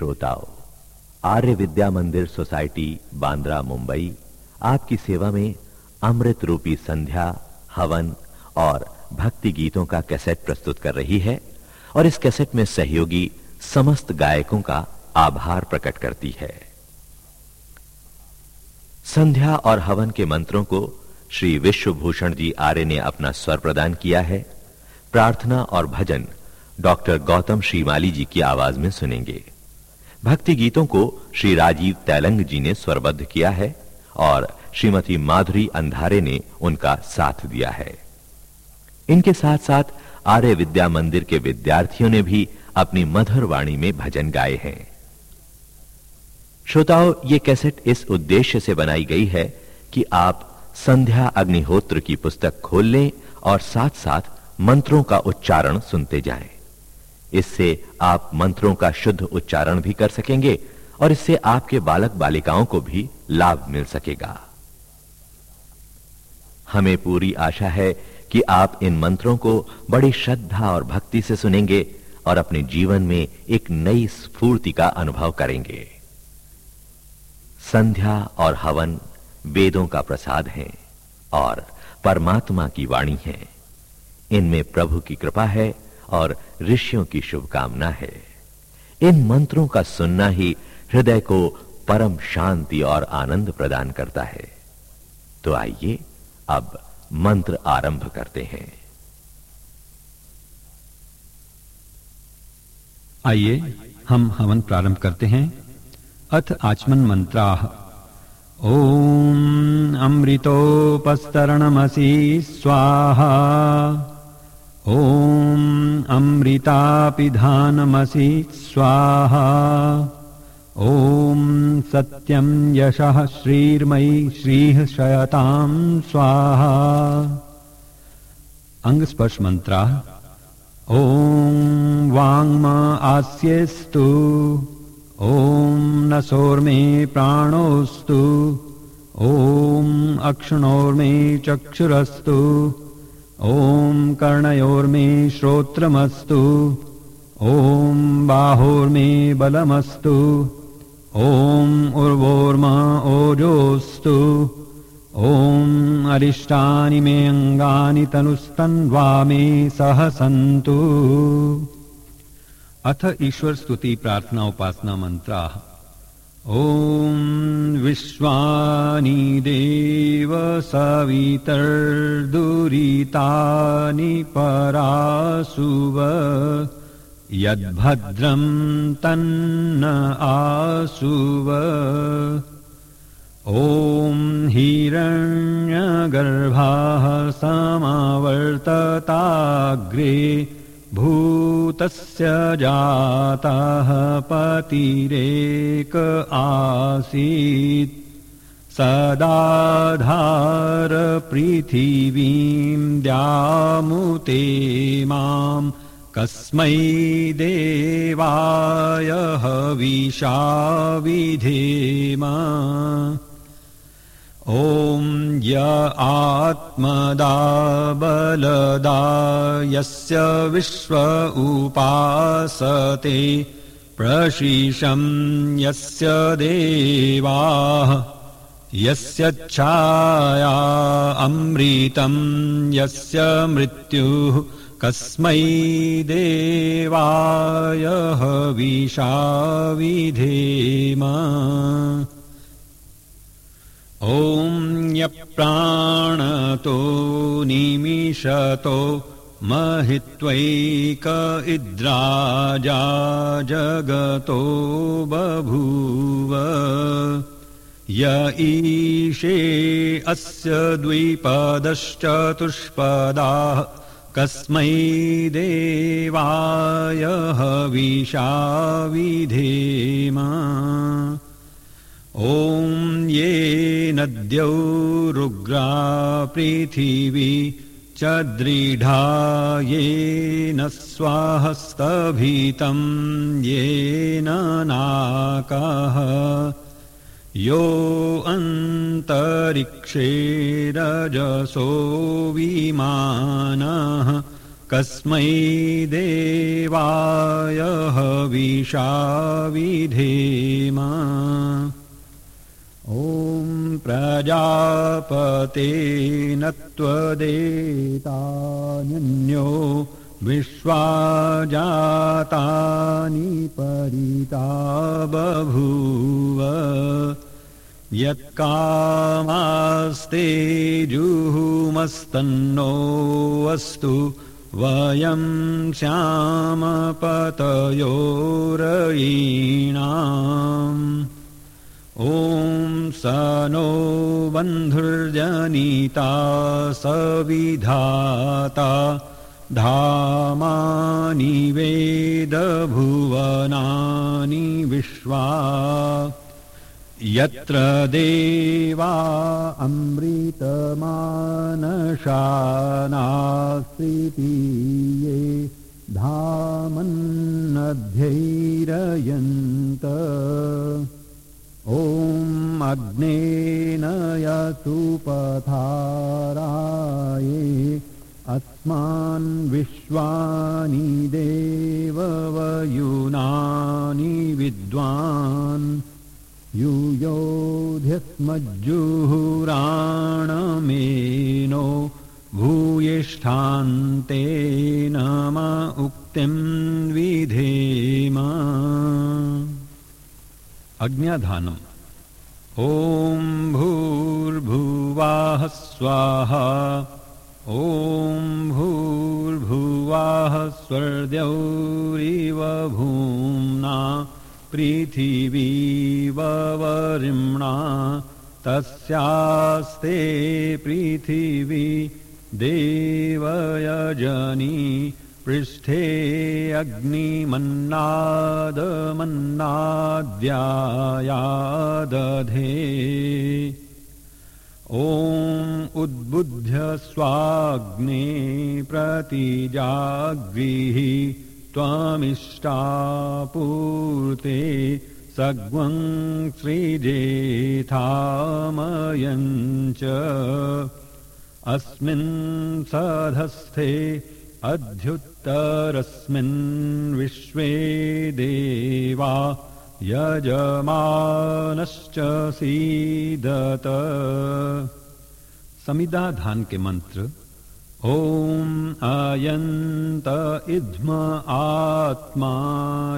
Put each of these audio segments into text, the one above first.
श्रोताओं, आर्य विद्या मंदिर सोसाइटी, बांद्रा, मुंबई, आपकी सेवा में अमृत रूपी संध्या, हवन और भक्ति गीतों का कैसेट प्रस्तुत कर रही है और इस कैसेट में सहयोगी समस्त गायकों का आभार प्रकट करती है। संध्या और हवन के मंत्रों को श्री विश्वभूषण जी आर्य ने अपना स्वर प्रदान किया है। प्रार्थना और भजन डॉक्टर गौतम श्रीमाली जी की आवाज़ में सुनेंगे। भक्ति गीतों को श्री राजीव तैलंग जी ने स्वरबद्ध किया है और श्रीमती माधुरी अंधारे ने उनका साथ दिया है। इनके साथ-साथ आर्य विद्या मंदिर के विद्यार्थियों ने भी अपनी मधुर वाणी में भजन गाए हैं। श्रोताओं, ये कैसेट इस उद्देश्य से बनाई गई है कि आप संध्या अग्निहोत्र की पुस्तक खोल लें और साथ-साथ मंत्रों का उच्चारण सुनते जाएँ। इससे आप मंत्रों का शुद्ध उच्चारण भी कर सकेंगे और इससे आपके बालक बालिकाओं को भी लाभ मिल सकेगा। हमें पूरी आशा है कि आप इन मंत्रों को बड़ी श्रद्धा और भक्ति से सुनेंगे और अपने जीवन में एक नई स्फूर्ति का अनुभव करेंगे। संध्या और हवन वेदों का प्रसाद है और परमात्मा की वाणी है। इनमें प्रभु की कृपा है और ऋषियों की शुभकामना है। इन मंत्रों का सुनना ही हृदय को परम शांति और आनंद प्रदान करता है। तो आइए अब मंत्र आरंभ करते हैं। आइए हम हवन प्रारंभ करते हैं। अथ आचमन मंत्राः। ॐ अमृतोपस्तरणमसि स्वाहा। ॐ अमृतापिधानमसि स्वाहा। ॐ सत्यं यशः श्रीर्मयि श्रीः शयतां स्वाहा। अङ्गस्पर्शमन्त्रा। ॐ वाङ्म आस्येस्तु। ॐ न सोर्मे प्राणोऽस्तु ॐ अक्षणोर्मे चक्षुरस्तु ॐ कर्णयोर्मे श्रोत्रमस्तु। ॐ बाहोर्मे बलमस्तु। ॐ उर्वोर्मा ओजोऽस्तु ॐ अरिष्टानि मे अङ्गानि तनुस्तन्वा मे सह सन्तु अथ ईश्वर स्तुति प्रार्थना उपासना मंत्राः ॐ विश्वानि देव सवितर्दुरितानि परासुव यद्भद्रं तन्न आसुव ॐ हिरण्यगर्भाः समावर्तताग्रे भूतस्य जातः पतिरेक आसीत्। सदाधार पृथिवीं द्यामुते माम् कस्मै देवाय हविषा विधेम ॐ य आत्मदा बलदा यस्य विश्व उपासते प्रशिशं यस्य देवाः यस्य छाया अमृतं यस्य मृत्युः कस्मै देवाय हविषा विधेम ॐ यप्राणतो निमिषतो महित्वैक इद्राजा जगतो बभूव। य ईशे अस्य द्विपदश्चतुष्पदाः कस्मै देवाय हविषा विधेम ॐ ये नद्यौ रुग्रा पृथिवी च दृढा येन स्वाहस्तभीतं येन नाकः। यो अन्तरिक्षे रजसो विमानः कस्मै देवाय हविषा विधेम ॐ प्रजापतेन त्वदेतान्यो विश्वा जातानि परिता बभूव। यत्कामास्ते जुहुमस्तन्नो अस्तु वयं श्यामपतयोरयीणाम् ॐ स नो बन्धुर्जनिता सविधाता धामानि वेदभुवनानि विश्वा यत्र देवा अमृतमानशानास्तिये धामन्नध्यैरयन्त ॐ अग्नेन यतुपथाराये अस्मान् विश्वानि देववयुनानि विद्वान् यूयोध्यस्मज्जुहुराणमेनो भूयिष्ठान्ते नम उक्तिं विधेम अज्ञाधानम् ॐ भूर्भुवाः स्वाहा। ॐ भूर्भुवाः स्वर्द्यौरिव भूम्ना पृथिवीवरिम्णा तस्यास्ते पृथिवी देवयजनी पृष्ठे अग्निमन्नादमन्नाद्यायादधे। ॐ उद्बुद्ध्य स्वाग्ने प्रतिजाग्रीहि त्वमिष्टापूर्ते सग्वं श्रीजेथामयञ्च। अस्मिन् सधस्थे अध्युत्तरस्मिन् विश्वे देवा यजमानश्च सीदत। समिदाधान के मंत्र ॐ अयन्त इध्म आत्मा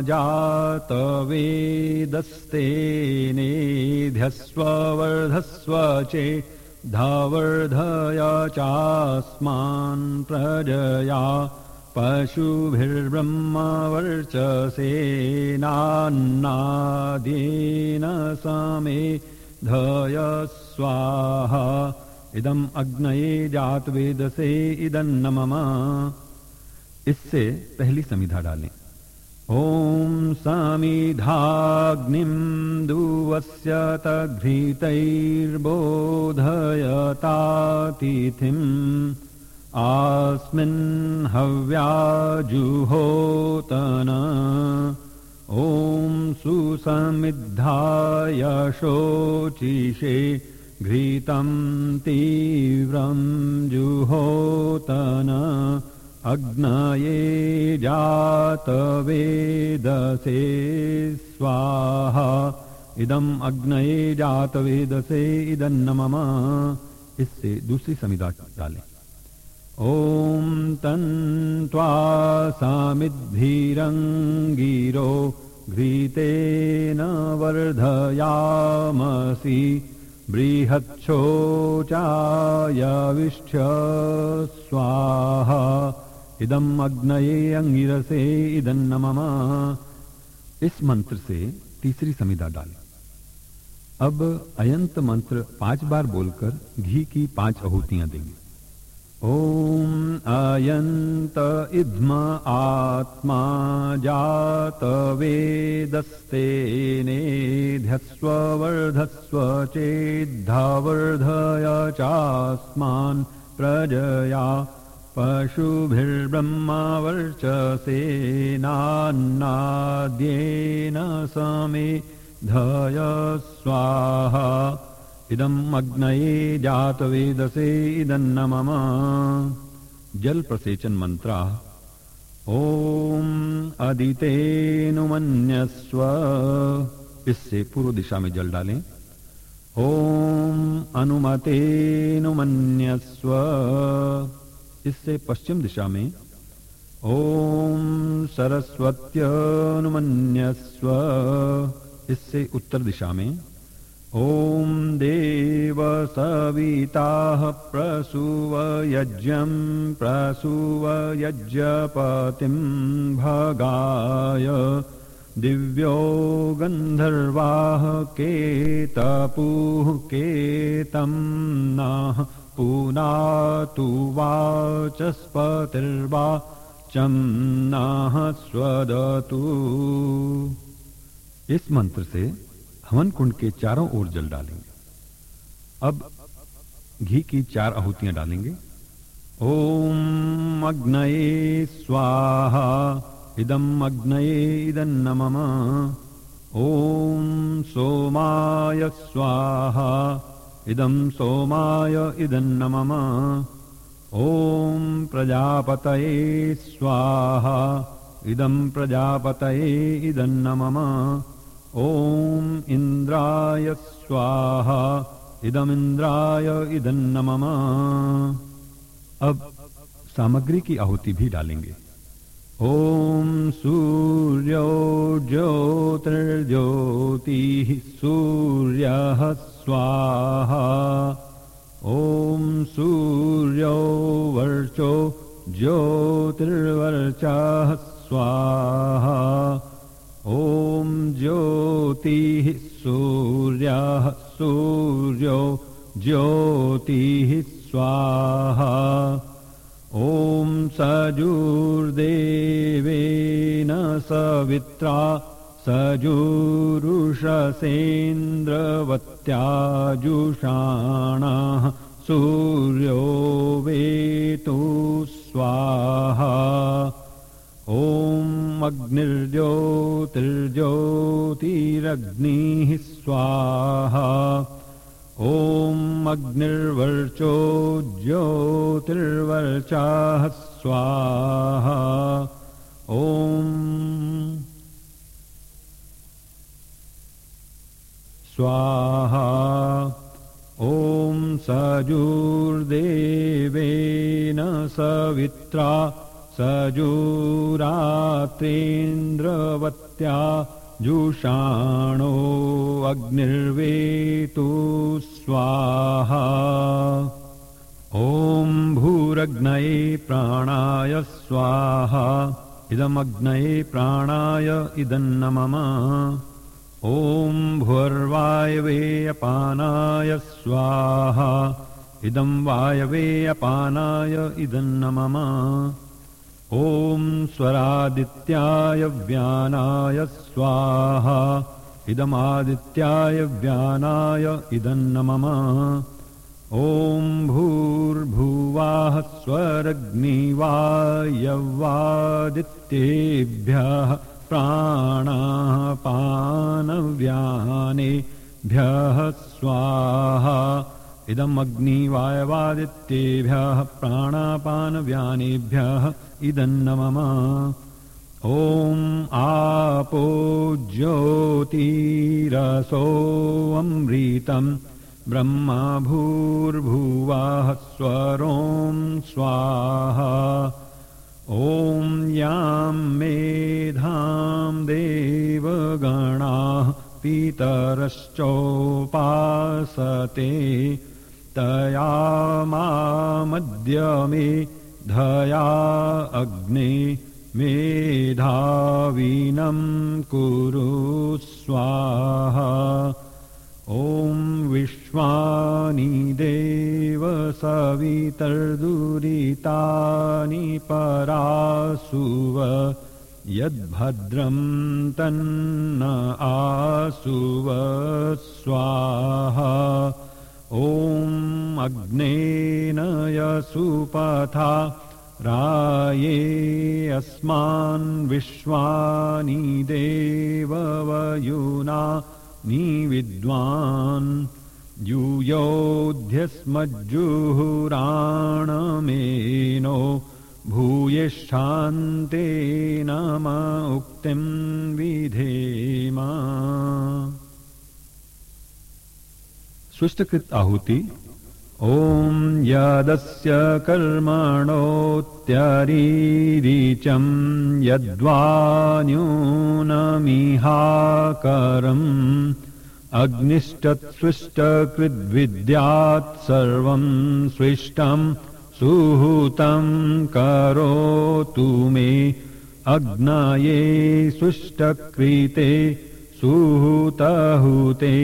जातवेदस्तेनेध्यस्ववर्धस्व चे धावर्धय चास्मान् प्रजया पशुभिर्ब्रह्मवर्चसेनान्नाद्येन समे धय स्वाहा इदम् अग्नये जातवेदसे इदम् न मम इससे पहली समिधा डालें। ॐ समिधाग्निम् दुवस्य तघ्रीतैर्बोधयतातिथिम् आस्मिन् हव्याजुहोतन। ॐ सुसमिद्धाय शोचिषे घृतम् तीव्रम् जुहोतन अग्नये जातवेदसे, स्वाहा। इदम् अग्नये जातवेदसे इदम् न मम। इससे दूसरी समिधा डालें। ॐ तन्त्वा सामिद्भिरङ्गिरो घृतेन वर्धयामसि बृहच्छोचायविष्ठ्य स्वाहा। इदम् अग्नये अंगिरसे इदम् न मम इस मंत्र से तीसरी समिधा डालें। अब अयंत मंत्र पाँच बार बोलकर घी की पाँच आहूतियाँ देंगे। ॐ अयन्त इध्म आत्मा जातवेदस्तेनेध्यस्ववर्धस्व चेद्धावर्धय चास्मान प्रजया। पशुभिर्ब्रह्मवर्चसेनान्नाद्येन समे धय स्वाहा। इदम् अग्नये जातवेदसे इदम् न मम जल प्रसेचन मंत्रा ओम अदितेनुमन्यस्व इससे पूर्व दिशा में जल डालें। ओम अनुमतेनुमन्यस्व इससे पश्चिम दिशा में। ओम सरस्वत्यनुमन्यस्व। इससे उत्तर दिशा में। ॐ देव सविताः प्रसुव यज्ञम् प्रसुव यज्ञपतिम् भगाय। दिव्यो गन्धर्वाः केतपुः केतम् नः। पुनातु वाचस्पतिर्वा चम्नाः स्वदतु। इस मंत्र से हवन कुंड के चारों ओर जल डालेंगे। अब घी की चार आहुतियाँ डालेंगे। ओम अग्नये स्वाहा इदम अग्नये इदन्न मम ओम सोमाय स्वाहा इदम सोमाय इदन्न मम ओम प्रजापतये स्वाहा। इदम प्रजापतये इदन्न मम ॐ इन्द्राय स्वाहा। इदमिन्द्राय इदन्न मम अब सामग्री की आहुति भी डालेंगे। ॐ सूर्यो ज्योतिर्ज्योतिः सूर्यः स्वाहा। ॐ सूर्यो वर्चो ज्योतिर्वर्चः स्वाहा। ॐ ज्योतिः सूर्यः सूर्यो ज्योतिः स्वाहा ॐ सजुर्देवेन सवित्रा सजुरुषसेन्द्रवत्याजुषाणः सूर्यो वेतु स्वाहा। ॐ अग्निर्ज्योतिर्ज्योतिरग्निः स्वाहा ॐ अग्निर्वर्चो ज्योतिर्वर्चाः स्वाहा। ॐ स्वाहा। ॐ सजुर्देवेन सवित्रा सजूरात्रेन्द्रवत्या जुषाणो अग्निर्वेतु स्वाहा। ॐ भूरग्नये प्राणाय स्वाहा इदमग्नये प्राणाय इदन्न मम ॐ भुर्वायवे अपानाय स्वाहा इदं वायवे अपानाय इदन्न मम ॐ स्वरादित्याय व्यानाय स्वाहा। इदमादित्याय व्यानाय इदन्न मम ॐ भूर्भुवाः स्वरग्निवायवादित्येभ्यः प्राणापानव्यानेभ्यः स्वाहा इदम् अग्निवायवादित्येभ्यः प्राणापानव्यानेभ्यः इदन्न मम ॐ आपो ज्योतिरसोऽमृतम्। ब्रह्मा भूर्भुवः स्वरों स्वाहा। ॐ यां मेधां देवगणाः पितरश्चोपासते तया मामद्य मे धया अग्ने मेधावीनं कुरु स्वाहा। ॐ विश्वानि देव सवितर्दुरितानि परासुव यद्भद्रं तन्न आसुव स्वाहा ॐ अग्नेन यसुपथा राये अस्मान् विश्वानि देववयुना नि विद्वान् यूयोध्यस्मज्जुहुराणमेनो भूयिष्ठान्ते नाम उक्तिम् विधेमा सुष्टकृत आहुति। ॐ यदस्य कर्मणोत्यरीरीचम् यद्वान्यूनमिहाकरम् अग्निष्टत्सृष्टकृद्विद्यात् सर्वम् स्विष्टम् सुहूतम् करोतु मे। अग्नये सुष्टक्रीते सुहूतहुते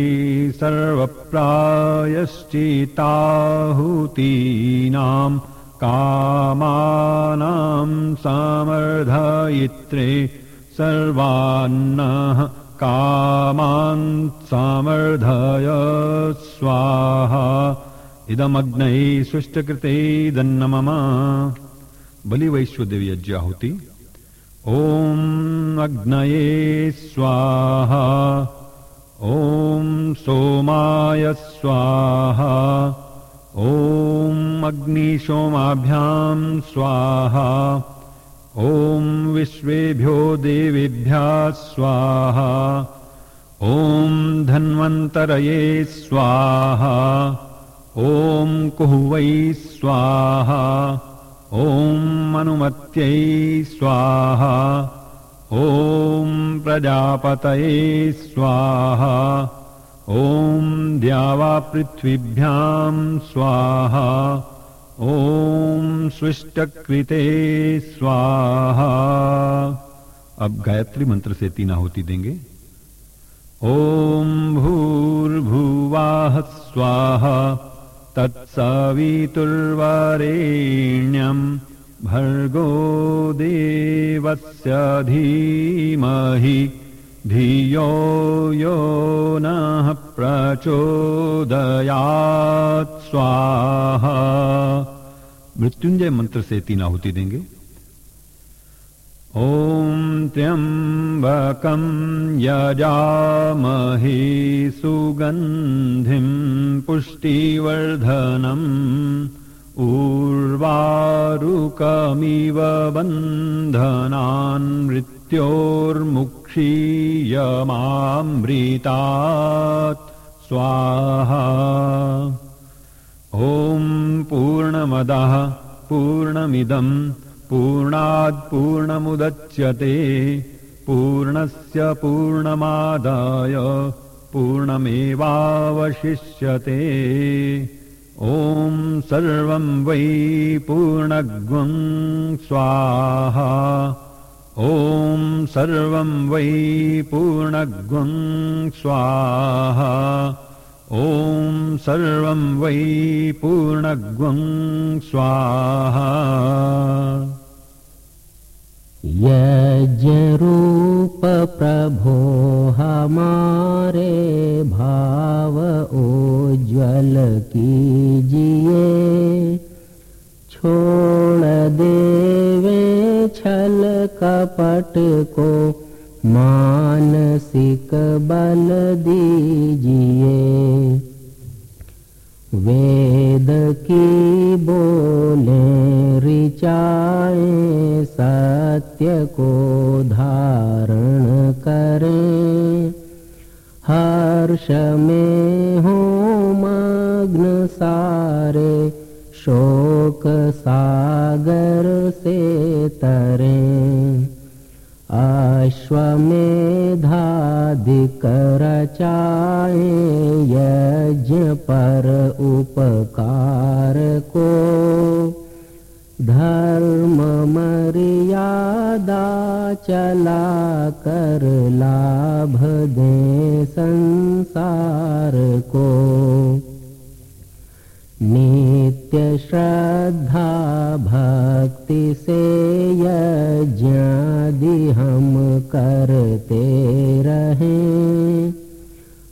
सर्वप्रायश्चिताहुतीनाम् कामानाम् समर्धयित्रे सर्वान्नः कामान् समर्धय स्वाहा। इदमग्नये सुष्टकृते दन्नमम बलिवैश्वदेवी यज्ञाहुति ॐ अग्नये स्वाहा ॐ सोमाय स्वाहा ॐ अग्निसोमाभ्याम् स्वाहा ॐ विश्वेभ्यो देवेभ्यः स्वाहा ॐ धन्वन्तरये स्वाहा ॐ कुहुवै स्वाहा ॐ अनुमत्यै स्वाहा। ॐ प्रजापतये स्वाहा। ॐ द्यावापृथ्वीभ्याम् स्वाहा। ॐ स्विष्टकृते स्वाहा। अब गायत्री मंत्र से तीन आहुति देंगे। ॐ भूर्भुवाः स्वाहा। तत्सवितुर्वरेण्यम् भर्गो देवस्य धीमहि धियो यो नः प्रचोदयात् स्वाहा। मृत्युंजय मंत्र से तीन आहुति देंगे। ॐ त्र्यम्बकम् यजामहे सुगन्धिम् पुष्टिवर्धनम् उर्वारुकमिव बन्धनान् मृत्योर्मुक्षीयमामृतात्। स्वाहा। ॐ पूर्णमदः पूर्णमिदम् पूर्णात् पूर्णमुदच्यते पूर्णस्य पूर्णमादाय पूर्णमेवावशिष्यते। ॐ सर्वम् वै पूर्णग्वम् स्वाहा। ॐ सर्वम् वै पूर्णग्वम् स्वाहा। ॐ सर्वम् वै पूर्णग्वम् स्वाहा यज्ञरूप प्रभो हमारे भाव उज्ज्वल कीजिए छोड़ देवे छल कपट को मानसिक बल दीजिए वेद की बोले ऋचाए सत्य को धारण करें। हर्ष में हो मग्न सारे शोक सागर से तरें। अश्वमेधाधिक रचाए यज्ञ पर उपकार को धर्म मर्यादा चला कर लाभ दे संसार को नित्य श्रद्धा भक्ति से यज्ञादि हम करते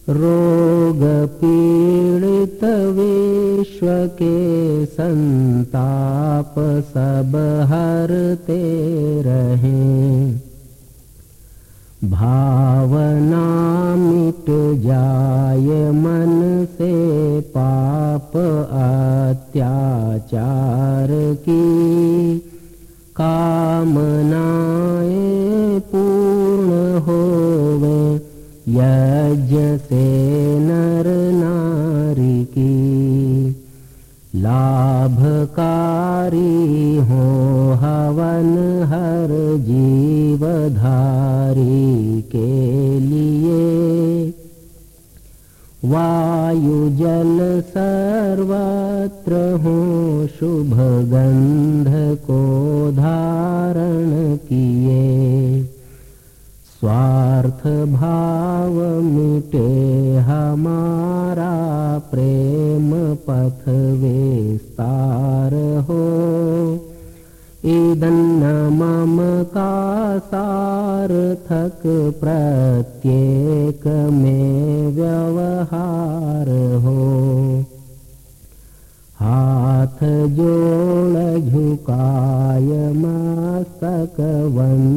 रोग पीड़ित विश्व के संताप सब हरते रहें भावना मिट जाय मन से पाप अत्याचार की कामनाएं यज्ञ से नर नारी की लाभकारी हो हवन हर जीवधारी के लिए। वायु जल सर्वत्र हो शुभ गंध को धारण किए स्वार्थ भाव मिटे हमारा प्रेम पथ विस्तार हो इदन्न मम का सार्थक प्रत्येक में व्यवहार हो हाथ जोड़ झुकाय मस्तक वंदना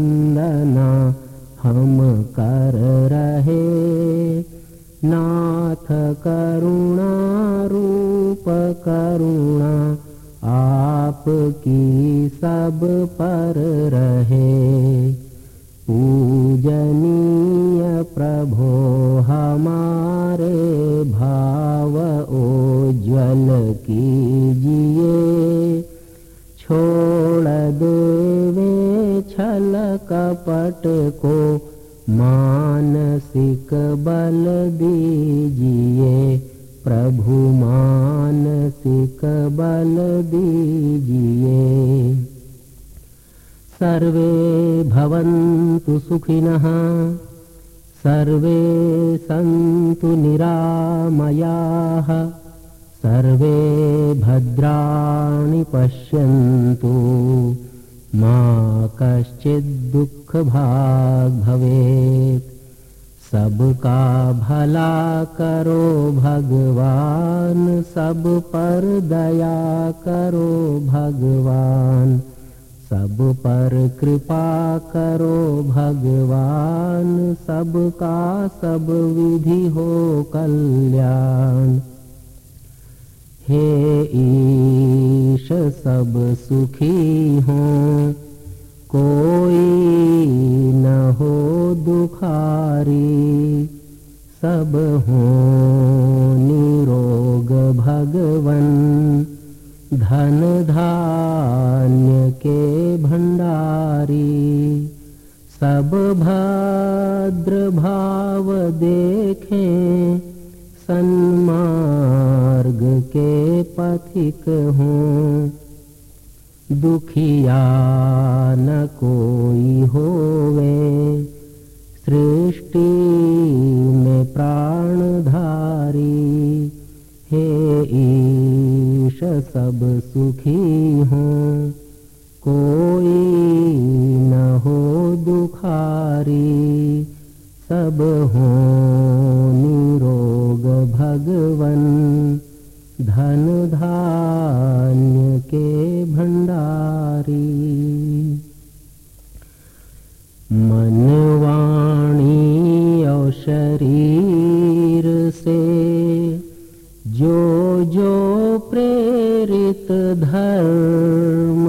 हम कर रहे। नाथ करुणा रूप करुणा आपकी सब पर रहे। पूजनीय प्रभो हमारे भाव उज्ज्वल कीजिए। छोड़ छल कपट को मानसिक बल दीजिए। प्रभु मानसिक बल दीजिए। सर्वे भवन्तु सुखिनः सर्वे सन्तु निरामयाः सर्वे भद्राणि पश्यन्तु मा कश्चिद्दुःखभाग् भवेत्। सबका भला करो भगवान दया करो भगवान। सब पर कृपा करो भगवान सबका सब विधि हो कल्याण हे ईश सब सुखी हों। कोई न हो दुखारी सब हो निरोग भगवन। धन धान्य के भंडारी सब भद्र भाव देखें सन्मार्ग के पथिक हों। दुखिया न कोई होवे। सृष्टि में प्राणधारी हे ईश सब सुखी हों। कोई न हो दुखारी सब हो। निरोग भगवन धन धान्य के भंडारी मनवाणी और शरीर से जो जो प्रेरित धर्म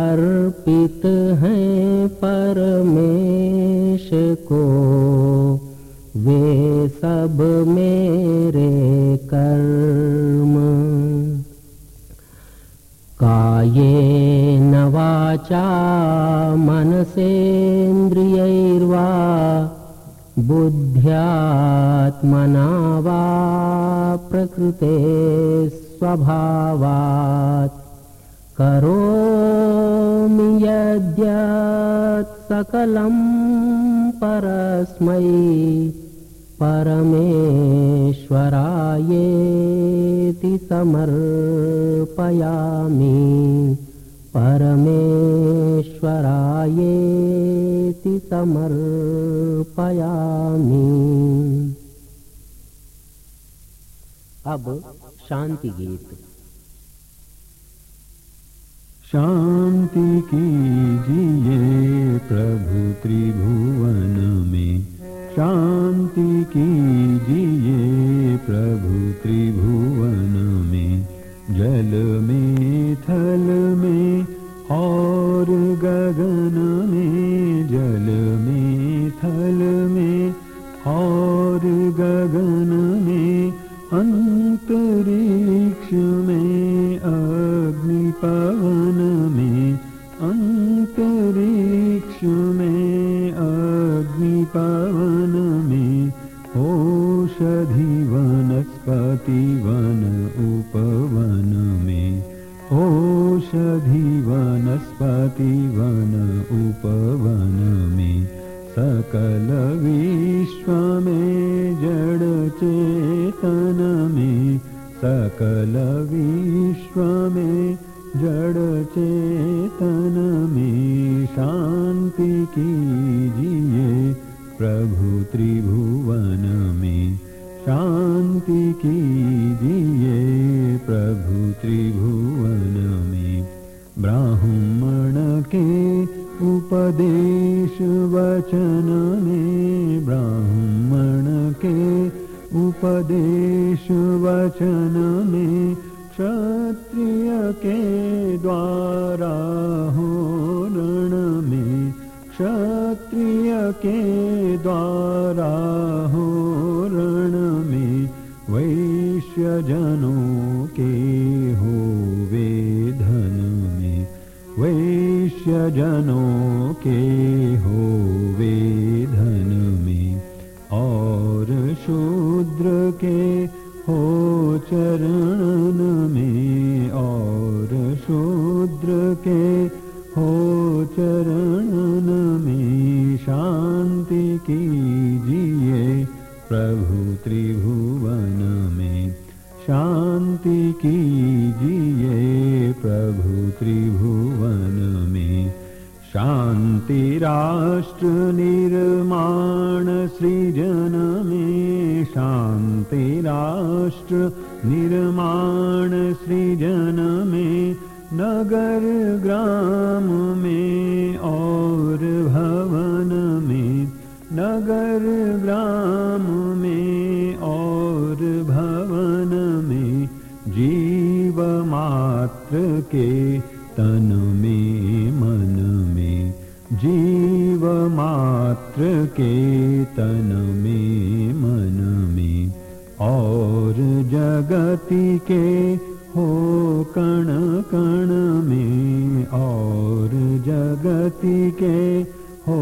अर्पित हैं परमेश को वे सब मेरे कर्म। काये न वाचा मनसेन्द्रियैर्वा बुद्ध्यात्मना वा प्रकृते स्वभावात्। करोमि यद्यत् सकलं परस्मै परमेश्वरायेति समर्पयामि। परमेश्वरायेति समर्पयामि। अब शांति गीत शांति कीजिए प्रभु त्रिभुवन उपवन में सकल विश्व में जड़ चेतन में सकल विश्व में जड़ चेतन शांति कीजिए प्रभु त्रिभुवन में शांति कीजिए प्रभु त्रिभुवन में ब्राह्मण के उपदेश वचन में ब्राह्मण के उपदेश वचन में क्षत्रिय के द्वारा हो रण में क्षत्रिय के द्वारा हो रण में वैश्य जनों के जनों के हो वेधन में और शूद्र के हो चरण में और शूद्र के हो चरण में शांति कीजिए प्रभु त्रिभुवन में। शांति कीजिए प्रभु त्रिभुवन में राष्ट्र निर्माण सृजन में शान्ति राष्ट्र निर्माण सृजन में नगर ग्राम में और भवन में नगर ग्राम में और भवन में जीव मात्र के तन मात्र के तन में मन में और जगति के हो कण कण में और जगति के हो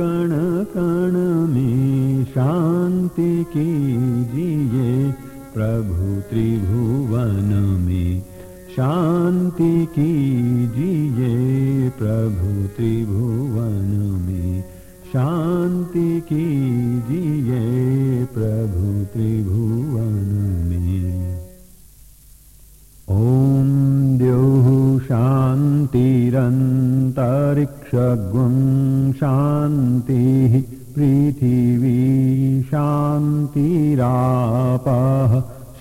कण कण में शांति की कीजिए प्रभु त्रिभुवन में शांति कीजिए प्रभु त्रिभुवन में कीजिए प्रभु त्रिभुवन में ॐ द्यौः शान्तिरन्तरिक्षगुं शान्तिः पृथिवी शान्तिरापः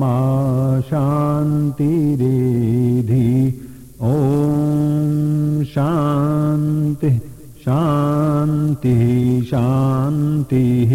मा शान्तिरेधि ॐ शान्तिः शान्तिः शान्तिः